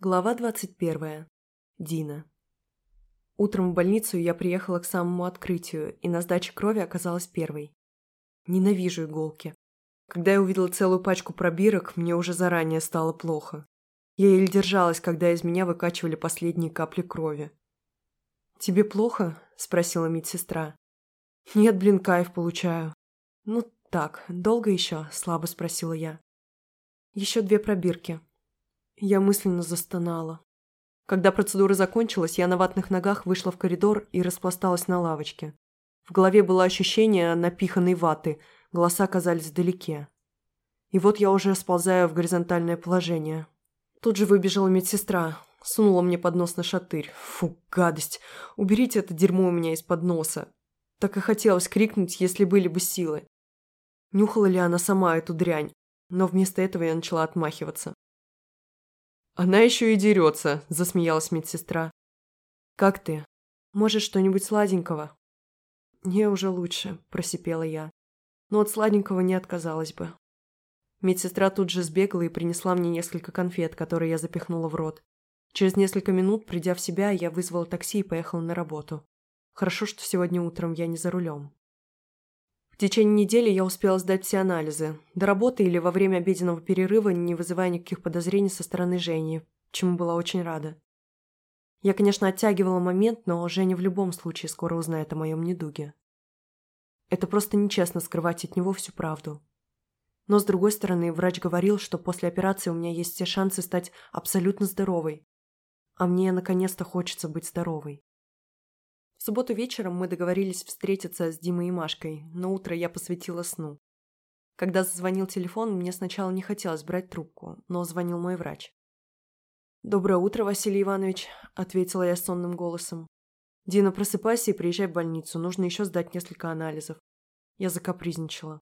Глава 21. Дина. Утром в больницу я приехала к самому открытию, и на сдаче крови оказалась первой. Ненавижу иголки. Когда я увидела целую пачку пробирок, мне уже заранее стало плохо. Я еле держалась, когда из меня выкачивали последние капли крови. «Тебе плохо?» – спросила медсестра. «Нет, блин, кайф получаю». «Ну так, долго еще?» – слабо спросила я. «Еще две пробирки», я мысленно застонала. Когда процедура закончилась, я на ватных ногах вышла в коридор и распласталась на лавочке. В голове было ощущение напиханной ваты, голоса казались вдалеке. И вот я уже сползаю в горизонтальное положение. Тут же выбежала медсестра, сунула мне под нос на шатырь. Фу, гадость. Уберите это дерьмо у меня из-под носа. Так и хотелось крикнуть, если были бы силы. Нюхала ли она сама эту дрянь, но вместо этого я начала отмахиваться. «Она еще и дерется», – засмеялась медсестра. «Как ты? Может, что-нибудь сладенького?» «Не, уже лучше», – просипела я. «Но от сладенького не отказалась бы». Медсестра тут же сбегала и принесла мне несколько конфет, которые я запихнула в рот. Через несколько минут, придя в себя, я вызвала такси и поехала на работу. Хорошо, что сегодня утром я не за рулем. В течение недели я успела сдать все анализы. До работы или во время обеденного перерыва, не вызывая никаких подозрений со стороны Жени, чему была очень рада. Я, конечно, оттягивала момент, но Женя в любом случае скоро узнает о моем недуге. Это просто нечестно скрывать от него всю правду. Но, с другой стороны, врач говорил, что после операции у меня есть все шансы стать абсолютно здоровой. А мне наконец-то хочется быть здоровой. В субботу вечером мы договорились встретиться с Димой и Машкой, но утро я посвятила сну. Когда зазвонил телефон, мне сначала не хотелось брать трубку, но звонил мой врач. «Доброе утро, Василий Иванович», – ответила я сонным голосом. «Дина, просыпайся и приезжай в больницу, нужно еще сдать несколько анализов». Я закапризничала.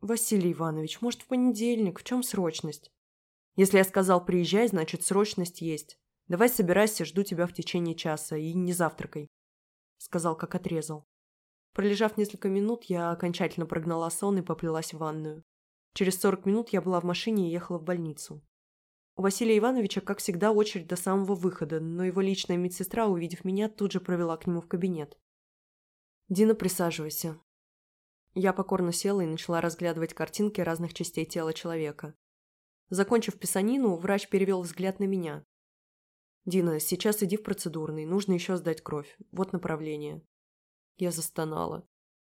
«Василий Иванович, может, в понедельник? В чем срочность?» «Если я сказал приезжай, значит, срочность есть. Давай собирайся, жду тебя в течение часа и не завтракай». – сказал, как отрезал. Пролежав несколько минут, я окончательно прогнала сон и поплелась в ванную. Через сорок минут я была в машине и ехала в больницу. У Василия Ивановича, как всегда, очередь до самого выхода, но его личная медсестра, увидев меня, тут же провела к нему в кабинет. «Дина, присаживайся». Я покорно села и начала разглядывать картинки разных частей тела человека. Закончив писанину, врач перевел взгляд на меня. «Дина, сейчас иди в процедурный, нужно еще сдать кровь. Вот направление». Я застонала.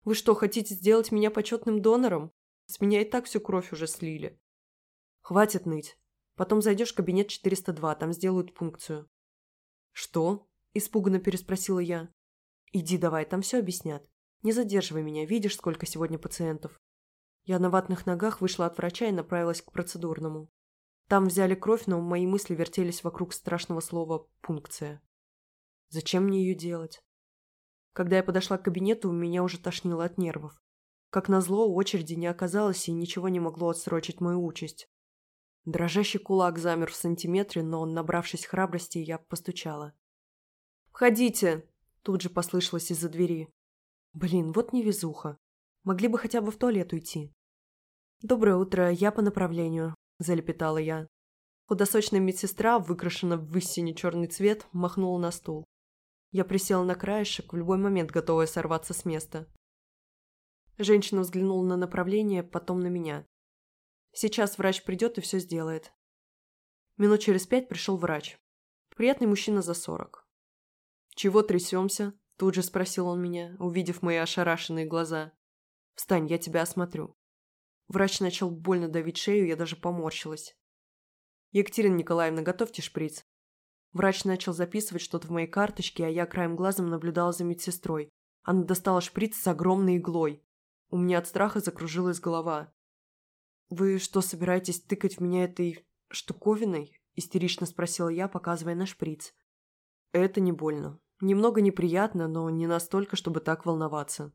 «Вы что, хотите сделать меня почетным донором? С меня и так всю кровь уже слили». «Хватит ныть. Потом зайдешь в кабинет 402, там сделают пункцию». «Что?» – испуганно переспросила я. «Иди давай, там все объяснят. Не задерживай меня, видишь, сколько сегодня пациентов». Я на ватных ногах вышла от врача и направилась к процедурному. Там взяли кровь, но мои мысли вертелись вокруг страшного слова «пункция». Зачем мне ее делать? Когда я подошла к кабинету, меня уже тошнило от нервов. Как назло, очереди не оказалось, и ничего не могло отсрочить мою участь. Дрожащий кулак замер в сантиметре, но, набравшись храбрости, я постучала. «Входите!» – тут же послышалось из-за двери. Блин, вот невезуха. Могли бы хотя бы в туалет уйти. «Доброе утро, я по направлению залепетала я. Худосочная медсестра, выкрашена в истине черный цвет, махнула на стул. Я присела на краешек, в любой момент готовая сорваться с места. Женщина взглянула на направление, потом на меня. Сейчас врач придет и все сделает. Минут через пять пришел врач. Приятный мужчина за сорок. «Чего трясемся?» – тут же спросил он меня, увидев мои ошарашенные глаза. «Встань, я тебя осмотрю». Врач начал больно давить шею, я даже поморщилась. «Екатерина Николаевна, готовьте шприц». Врач начал записывать что-то в моей карточке, а я краем глазом наблюдала за медсестрой. Она достала шприц с огромной иглой. У меня от страха закружилась голова. «Вы что, собираетесь тыкать в меня этой штуковиной?» – истерично спросила я, показывая на шприц. «Это не больно. Немного неприятно, но не настолько, чтобы так волноваться».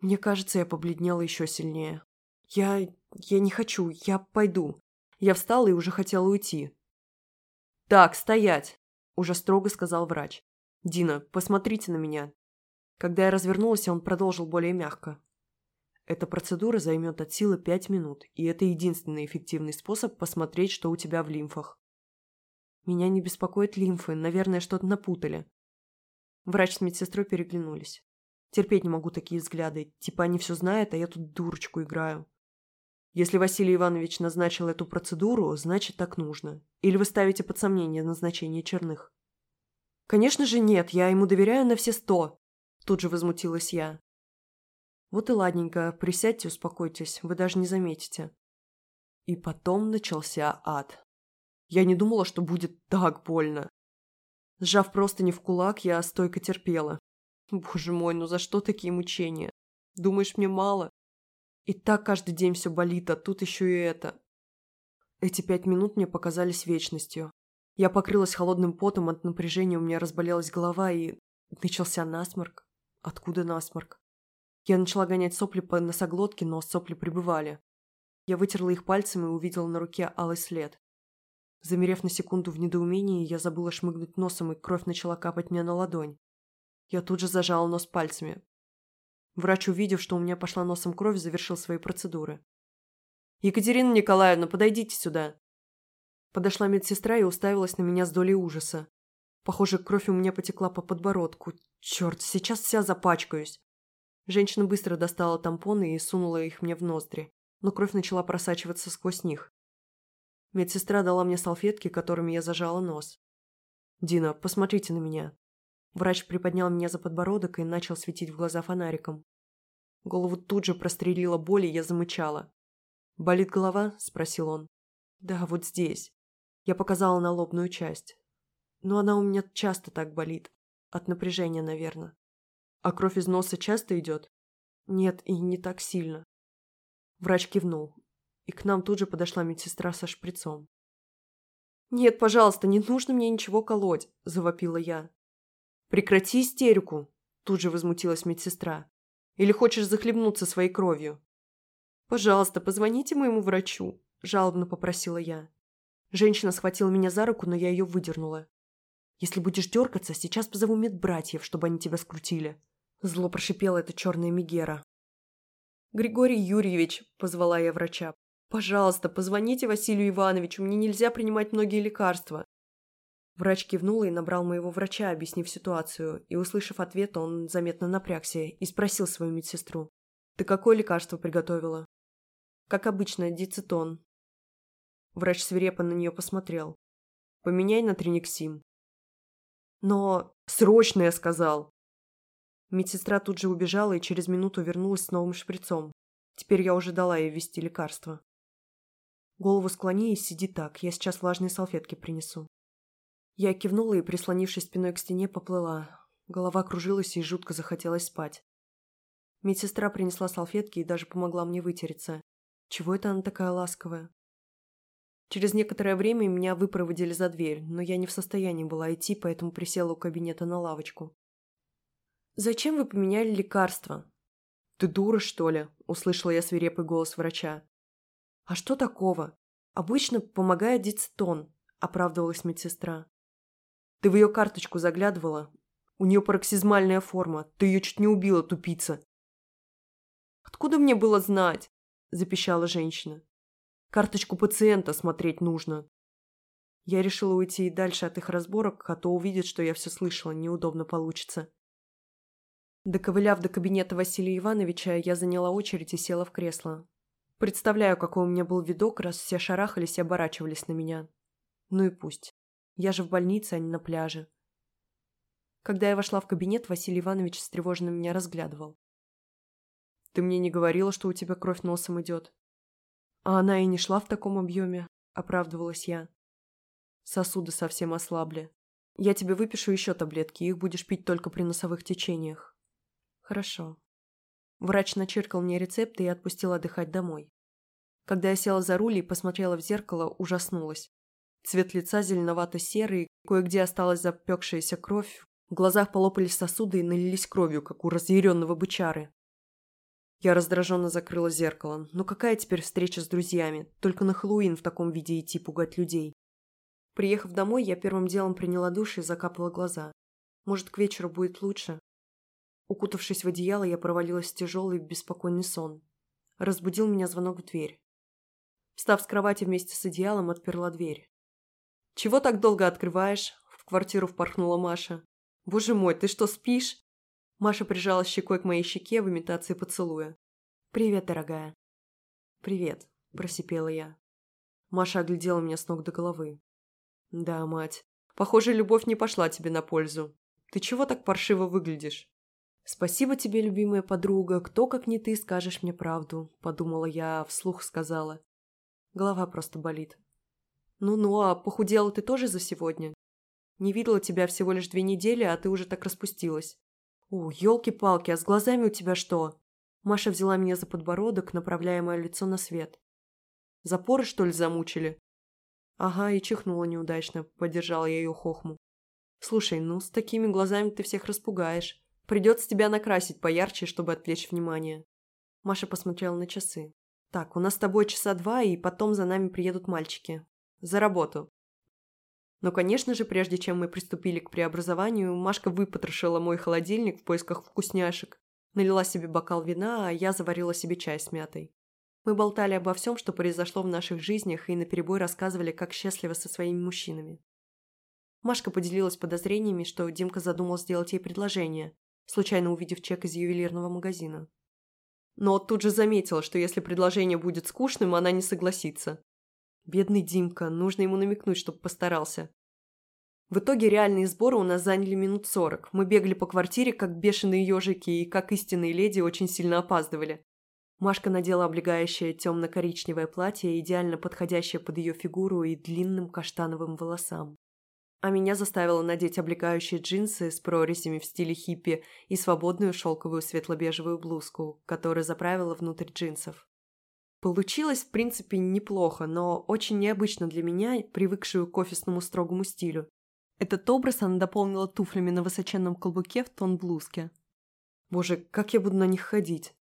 Мне кажется, я побледнела еще сильнее. «Я... я не хочу, я пойду». Я встала и уже хотела уйти. «Так, стоять!» – уже строго сказал врач. «Дина, посмотрите на меня». Когда я развернулась, он продолжил более мягко. Эта процедура займет от силы пять минут, и это единственный эффективный способ посмотреть, что у тебя в лимфах. Меня не беспокоит лимфы, наверное, что-то напутали. Врач с медсестрой переглянулись. Терпеть не могу такие взгляды. Типа они все знают, а я тут дурочку играю. Если Василий Иванович назначил эту процедуру, значит так нужно. Или вы ставите под сомнение назначение черных? Конечно же нет, я ему доверяю на все сто. Тут же возмутилась я. Вот и ладненько, присядьте, успокойтесь, вы даже не заметите. И потом начался ад. Я не думала, что будет так больно. Сжав просто не в кулак, я стойко терпела. Боже мой, ну за что такие мучения? Думаешь, мне мало? И так каждый день все болит, а тут еще и это. Эти пять минут мне показались вечностью. Я покрылась холодным потом, от напряжения у меня разболелась голова и... Начался насморк. Откуда насморк? Я начала гонять сопли по носоглотке, но сопли прибывали. Я вытерла их пальцем и увидела на руке алый след. Замерев на секунду в недоумении, я забыла шмыгнуть носом, и кровь начала капать мне на ладонь. Я тут же зажала нос пальцами. Врач, увидев, что у меня пошла носом кровь, завершил свои процедуры. «Екатерина Николаевна, подойдите сюда!» Подошла медсестра и уставилась на меня с долей ужаса. Похоже, кровь у меня потекла по подбородку. Черт, сейчас вся запачкаюсь. Женщина быстро достала тампоны и сунула их мне в ноздри, но кровь начала просачиваться сквозь них. Медсестра дала мне салфетки, которыми я зажала нос. «Дина, посмотрите на меня». Врач приподнял меня за подбородок и начал светить в глаза фонариком. Голову тут же прострелила боль, и я замычала. «Болит голова?» – спросил он. «Да, вот здесь». Я показала на лобную часть. Но она у меня часто так болит. От напряжения, наверное. А кровь из носа часто идет? Нет, и не так сильно. Врач кивнул, и к нам тут же подошла медсестра со шприцом. «Нет, пожалуйста, не нужно мне ничего колоть», – завопила я. «Прекрати истерику», – тут же возмутилась медсестра. «Или хочешь захлебнуться своей кровью?» «Пожалуйста, позвоните моему врачу», – жалобно попросила я. Женщина схватила меня за руку, но я ее выдернула. «Если будешь дергаться, сейчас позову медбратьев, чтобы они тебя скрутили», Зло прошипела эта черная Мегера. «Григорий Юрьевич», – позвала я врача, – «пожалуйста, позвоните Василию Ивановичу, мне нельзя принимать многие лекарства». Врач кивнул и набрал моего врача, объяснив ситуацию, и, услышав ответ, он заметно напрягся и спросил свою медсестру. «Ты какое лекарство приготовила?» «Как обычно, дицетон». Врач свирепо на нее посмотрел. «Поменяй на триниксим». «Но... Срочно, я сказал!» Медсестра тут же убежала и через минуту вернулась с новым шприцом. Теперь я уже дала ей ввести лекарство. Голову склони и сиди так, я сейчас влажные салфетки принесу. Я кивнула и, прислонившись спиной к стене, поплыла. Голова кружилась и жутко захотелось спать. Медсестра принесла салфетки и даже помогла мне вытереться. Чего это она такая ласковая? Через некоторое время меня выпроводили за дверь, но я не в состоянии была идти, поэтому присела у кабинета на лавочку. «Зачем вы поменяли лекарство?» «Ты дура, что ли?» – услышала я свирепый голос врача. «А что такого? Обычно помогает дицетон», – оправдывалась медсестра. «Ты в ее карточку заглядывала? У нее пароксизмальная форма. Ты ее чуть не убила, тупица». «Откуда мне было знать?» – запищала женщина. «Карточку пациента смотреть нужно». Я решила уйти и дальше от их разборок, а то увидят, что я все слышала, неудобно получится. Доковыляв до кабинета Василия Ивановича, я заняла очередь и села в кресло. Представляю, какой у меня был видок, раз все шарахались и оборачивались на меня. Ну и пусть. Я же в больнице, а не на пляже. Когда я вошла в кабинет, Василий Иванович встревоженно меня разглядывал. «Ты мне не говорила, что у тебя кровь носом идет?» «А она и не шла в таком объеме», — оправдывалась я. «Сосуды совсем ослабли. Я тебе выпишу еще таблетки, их будешь пить только при носовых течениях. Хорошо. Врач начеркал мне рецепт и отпустил отдыхать домой. Когда я села за руль и посмотрела в зеркало, ужаснулась. Цвет лица зеленовато-серый, кое-где осталась запекшаяся кровь, в глазах полопались сосуды и налились кровью, как у разъяренного бычары. Я раздраженно закрыла зеркало. Ну какая теперь встреча с друзьями? Только на Хэллоуин в таком виде идти пугать людей. Приехав домой, я первым делом приняла душ и закапала глаза. Может, к вечеру будет лучше? Укутавшись в одеяло, я провалилась в тяжелый, беспокойный сон. Разбудил меня звонок в дверь. Встав с кровати вместе с одеялом, отперла дверь. «Чего так долго открываешь?» В квартиру впорхнула Маша. «Боже мой, ты что, спишь?» Маша прижала щекой к моей щеке в имитации поцелуя. «Привет, дорогая». «Привет», – просипела я. Маша оглядела меня с ног до головы. «Да, мать, похоже, любовь не пошла тебе на пользу. Ты чего так паршиво выглядишь?» «Спасибо тебе, любимая подруга, кто, как не ты, скажешь мне правду», – подумала я, вслух сказала. Голова просто болит. «Ну-ну, а похудела ты тоже за сегодня? Не видела тебя всего лишь две недели, а ты уже так распустилась. О, елки-палки, а с глазами у тебя что?» Маша взяла меня за подбородок, направляя мое лицо на свет. «Запоры, что ли, замучили?» «Ага, и чихнула неудачно», – поддержала я ее хохму. «Слушай, ну с такими глазами ты всех распугаешь. Придется тебя накрасить поярче, чтобы отвлечь внимание». Маша посмотрела на часы. «Так, у нас с тобой часа два, и потом за нами приедут мальчики. За работу». Но, конечно же, прежде чем мы приступили к преобразованию, Машка выпотрошила мой холодильник в поисках вкусняшек, налила себе бокал вина, а я заварила себе чай с мятой. Мы болтали обо всем, что произошло в наших жизнях, и наперебой рассказывали, как счастливы со своими мужчинами. Машка поделилась подозрениями, что Димка задумал сделать ей предложение, случайно увидев чек из ювелирного магазина. Но тут же заметила, что если предложение будет скучным, она не согласится. Бедный Димка, нужно ему намекнуть, чтобы постарался. В итоге реальные сборы у нас заняли минут сорок. Мы бегали по квартире, как бешеные ежики, и, как истинные леди, очень сильно опаздывали. Машка надела облегающее темно-коричневое платье, идеально подходящее под ее фигуру и длинным каштановым волосам а меня заставила надеть облегающие джинсы с прорезями в стиле хиппи и свободную шелковую светло-бежевую блузку, которую заправила внутрь джинсов. Получилось, в принципе, неплохо, но очень необычно для меня, привыкшую к офисному строгому стилю. Этот образ она дополнила туфлями на высоченном каблуке в тон блузки. Боже, как я буду на них ходить?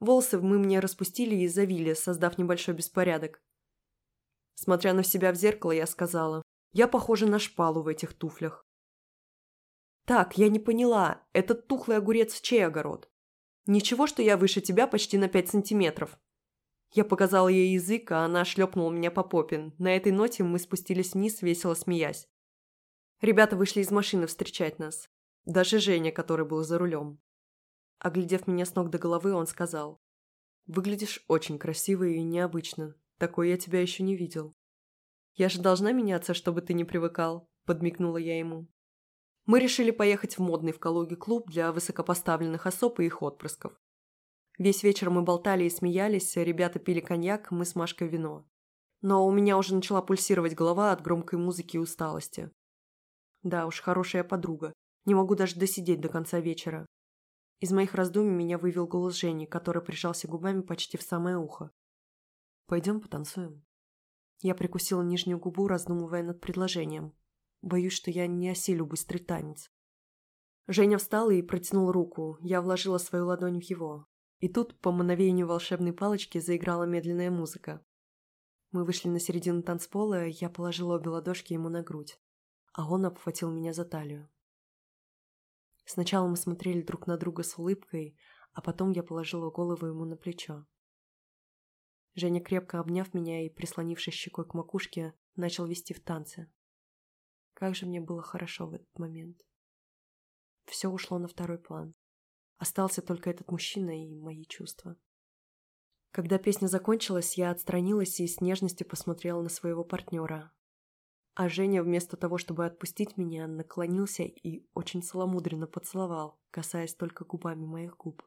Волосы мы мне распустили и завили, создав небольшой беспорядок. Смотря на себя в зеркало, я сказала, я похожа на шпалу в этих туфлях. Так, я не поняла, этот тухлый огурец в чей огород? Ничего, что я выше тебя почти на пять сантиметров. Я показала ей язык, а она шлепнула меня по попе. На этой ноте мы спустились вниз, весело смеясь. Ребята вышли из машины встречать нас. Даже Женя, который был за рулем. Оглядев меня с ног до головы, он сказал. «Выглядишь очень красиво и необычно. Такой я тебя еще не видел». «Я же должна меняться, чтобы ты не привыкал», – подмигнула я ему. Мы решили поехать в модный в Калуге клуб для высокопоставленных особ и их отпрысков. Весь вечер мы болтали и смеялись, ребята пили коньяк, мы с Машкой вино. Но у меня уже начала пульсировать голова от громкой музыки и усталости. Да уж, хорошая подруга. Не могу даже досидеть до конца вечера. Из моих раздумий меня вывел голос Жени, который прижался губами почти в самое ухо. «Пойдем потанцуем». Я прикусила нижнюю губу, раздумывая над предложением. Боюсь, что я не осилю быстрый танец. Женя встал и протянул руку. Я вложила свою ладонь в его. И тут, по мановению волшебной палочки, заиграла медленная музыка. Мы вышли на середину танцпола, я положила обе ладошки ему на грудь, а он обхватил меня за талию. Сначала мы смотрели друг на друга с улыбкой, а потом я положила голову ему на плечо. Женя, крепко обняв меня и прислонившись щекой к макушке, начал вести в танце. Как же мне было хорошо в этот момент. Все ушло на второй план. Остался только этот мужчина и мои чувства. Когда песня закончилась, я отстранилась и с нежностью посмотрела на своего партнера. А Женя, вместо того, чтобы отпустить меня, наклонился и очень целомудренно поцеловал, касаясь только губами моих губ.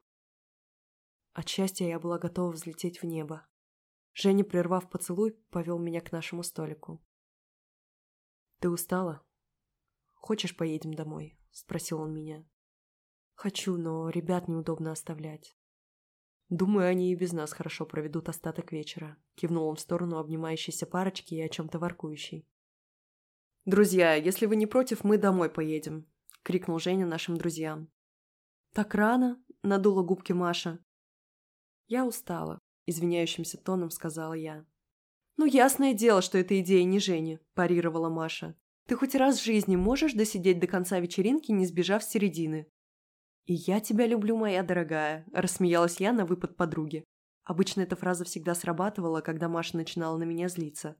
От счастья я была готова взлететь в небо. Женя, прервав поцелуй, повел меня к нашему столику. «Ты устала? Хочешь, поедем домой?» – спросил он меня. «Хочу, но ребят неудобно оставлять». «Думаю, они и без нас хорошо проведут остаток вечера», – кивнул он в сторону обнимающейся парочки и о чем-то воркующей. «Друзья, если вы не против, мы домой поедем», – крикнул Женя нашим друзьям. «Так рано?» – надула губки Маша. «Я устала. – извиняющимся тоном сказала я. «Ну, ясное дело, что эта идея не Жени», – парировала Маша. «Ты хоть раз в жизни можешь досидеть до конца вечеринки, не сбежав с середины?» «И я тебя люблю, моя дорогая», – рассмеялась я на выпад подруги. Обычно эта фраза всегда срабатывала, когда Маша начинала на меня злиться.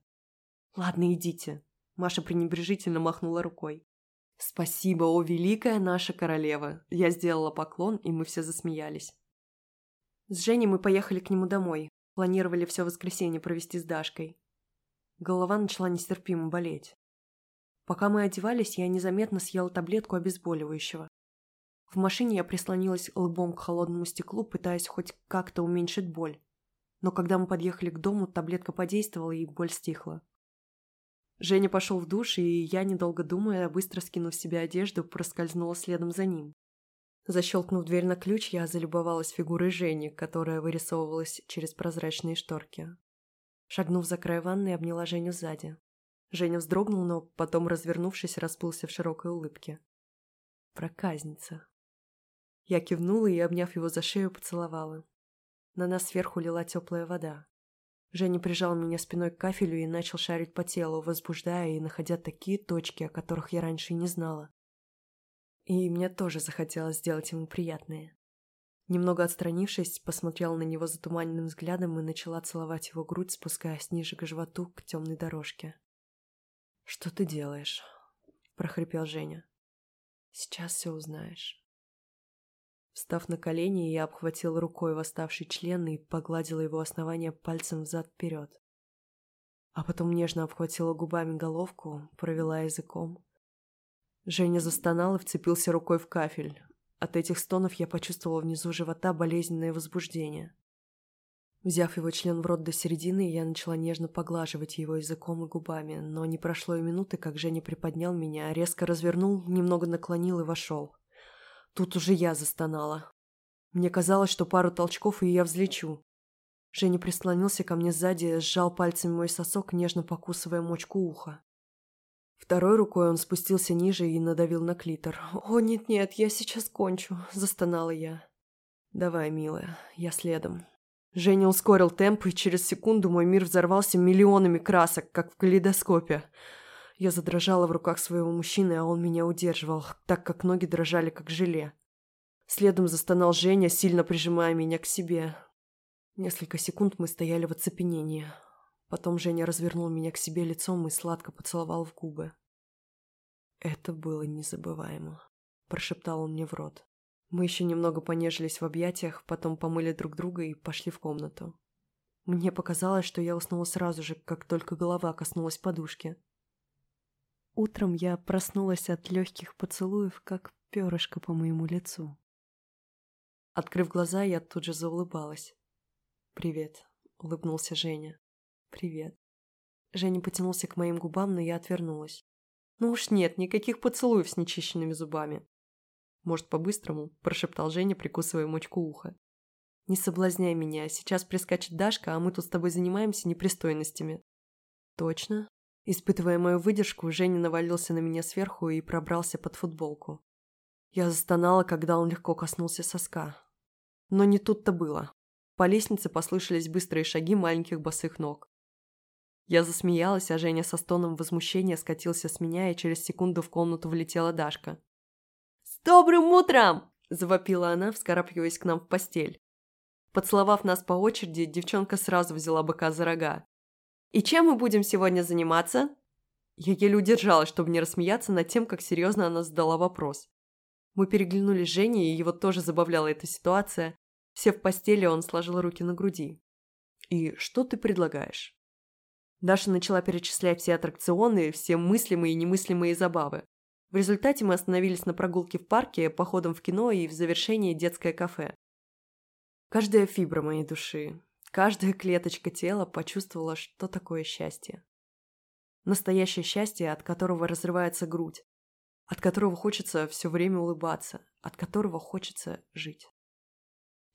«Ладно, идите». Маша пренебрежительно махнула рукой. «Спасибо, о великая наша королева!» Я сделала поклон, и мы все засмеялись. С Женей мы поехали к нему домой. Планировали все воскресенье провести с Дашкой. Голова начала нестерпимо болеть. Пока мы одевались, я незаметно съела таблетку обезболивающего. В машине я прислонилась лбом к холодному стеклу, пытаясь хоть как-то уменьшить боль. Но когда мы подъехали к дому, таблетка подействовала, и боль стихла. Женя пошел в душ, и я, недолго думая, быстро скинув с себя одежду, проскользнула следом за ним. Защелкнув дверь на ключ, я залюбовалась фигурой Жени, которая вырисовывалась через прозрачные шторки. Шагнув за край ванны, обняла Женю сзади. Женя вздрогнул, но потом, развернувшись, расплылся в широкой улыбке. Проказница. Я кивнула и, обняв его за шею, поцеловала. На нас сверху лила теплая вода. Женя прижал меня спиной к кафелю и начал шарить по телу, возбуждая и находя такие точки, о которых я раньше не знала. И мне тоже захотелось сделать ему приятное. Немного отстранившись, посмотрела на него затуманенным взглядом и начала целовать его грудь, спускаясь ниже к животу, к темной дорожке. «Что ты делаешь?» – прохрипел Женя. «Сейчас все узнаешь». Встав на колени, я обхватила рукой восставший член и погладила его основание пальцем взад-вперед. А потом нежно обхватила губами головку, провела языком. Женя застонал и вцепился рукой в кафель. От этих стонов я почувствовала внизу живота болезненное возбуждение. Взяв его член в рот до середины, я начала нежно поглаживать его языком и губами, но не прошло и минуты, как Женя приподнял меня, резко развернул, немного наклонил и вошел. Тут уже я застонала. Мне казалось, что пару толчков, и я взлечу. Женя прислонился ко мне сзади, сжал пальцами мой сосок, нежно покусывая мочку уха. Второй рукой он спустился ниже и надавил на клитор. «О, нет-нет, я сейчас кончу», – застонала я. «Давай, милая, я следом». Женя ускорил темп, и через секунду мой мир взорвался миллионами красок, как в калейдоскопе. Я задрожала в руках своего мужчины, а он меня удерживал, так как ноги дрожали, как желе. Следом застонал Женя, сильно прижимая меня к себе. Несколько секунд мы стояли в оцепенении. Потом Женя развернул меня к себе лицом и сладко поцеловал в губы. «Это было незабываемо», – прошептал он мне в рот. Мы еще немного понежились в объятиях, потом помыли друг друга и пошли в комнату. Мне показалось, что я уснула сразу же, как только голова коснулась подушки. Утром я проснулась от легких поцелуев, как перышко по моему лицу. Открыв глаза, я тут же заулыбалась. «Привет», — улыбнулся Женя. «Привет». Женя потянулся к моим губам, но я отвернулась. «Ну уж нет, никаких поцелуев с нечищенными зубами». «Может, по-быстрому?» – прошептал Женя, прикусывая мочку уха. «Не соблазняй меня, сейчас прискачет Дашка, а мы тут с тобой занимаемся непристойностями». «Точно?» Испытывая мою выдержку, Женя навалился на меня сверху и пробрался под футболку. Я застонала, когда он легко коснулся соска. Но не тут-то было. По лестнице послышались быстрые шаги маленьких босых ног. Я засмеялась, а Женя со стоном возмущения скатился с меня, и через секунду в комнату влетела Дашка. «С добрым утром!» – завопила она, вскарабкиваясь к нам в постель. Поцеловав нас по очереди, девчонка сразу взяла быка за рога. «И чем мы будем сегодня заниматься?» Я еле удержалась, чтобы не рассмеяться над тем, как серьезно она задала вопрос. Мы переглянулись с и его тоже забавляла эта ситуация. Сев в постели, он сложил руки на груди. «И что ты предлагаешь?» Даша начала перечислять все аттракционы, все мыслимые и немыслимые забавы. В результате мы остановились на прогулке в парке, походом в кино и в завершении детское кафе. Каждая фибра моей души, Каждая клеточка тела почувствовала, что такое счастье. Настоящее счастье, от которого разрывается грудь, от которого хочется все время улыбаться, от которого хочется жить.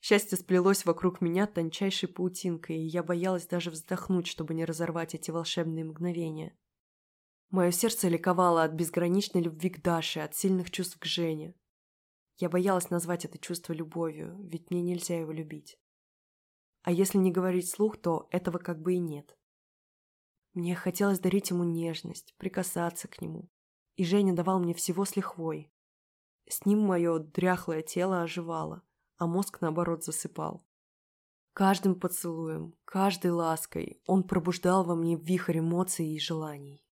Счастье сплелось вокруг меня тончайшей паутинкой, и я боялась даже вздохнуть, чтобы не разорвать эти волшебные мгновения. Мое сердце ликовало от безграничной любви к Даше, от сильных чувств к Жене. Я боялась назвать это чувство любовью, ведь мне нельзя его любить. А если не говорить слух, то этого как бы и нет. Мне хотелось дарить ему нежность, прикасаться к нему. И Женя давал мне всего с лихвой. С ним мое дряхлое тело оживало, а мозг, наоборот, засыпал. Каждым поцелуем, каждой лаской он пробуждал во мне вихрь эмоций и желаний.